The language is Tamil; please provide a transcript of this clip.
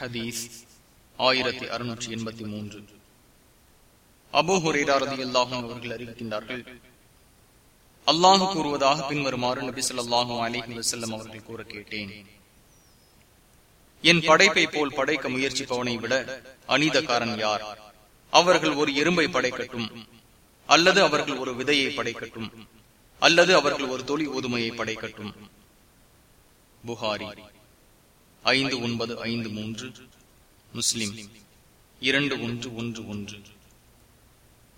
ஹதீஸ் ஆயிரத்தி அறுநூற்றி எண்பத்தி மூன்று. அபு அல்லாஹும் அவர்கள் அறிவிக்கின்றார்கள் அல்லாஹு கூறுவதாக பின்வருமாறு நபி சொல்லாஹு அலிஹி வசல்லம் அவர்கள் கூற கேட்டேன். என் படைப்பை போல் படைக்க முயற்சிப்பவனை விட அநீதக்காரன் யார்? அவர்கள் ஒரு எறும்பை படைக்கட்டும் அல்லது அவர்கள் ஒரு விதையை படைக்கட்டும் அல்லது அவர்கள் ஒரு தொழில் ஒதுமையை படைக்கட்டும். புகாரி. ஐந்து ஒன்பது ஐந்து மூன்று. முஸ்லிம். இரண்டு ஒன்று ஒன்று ஒன்று.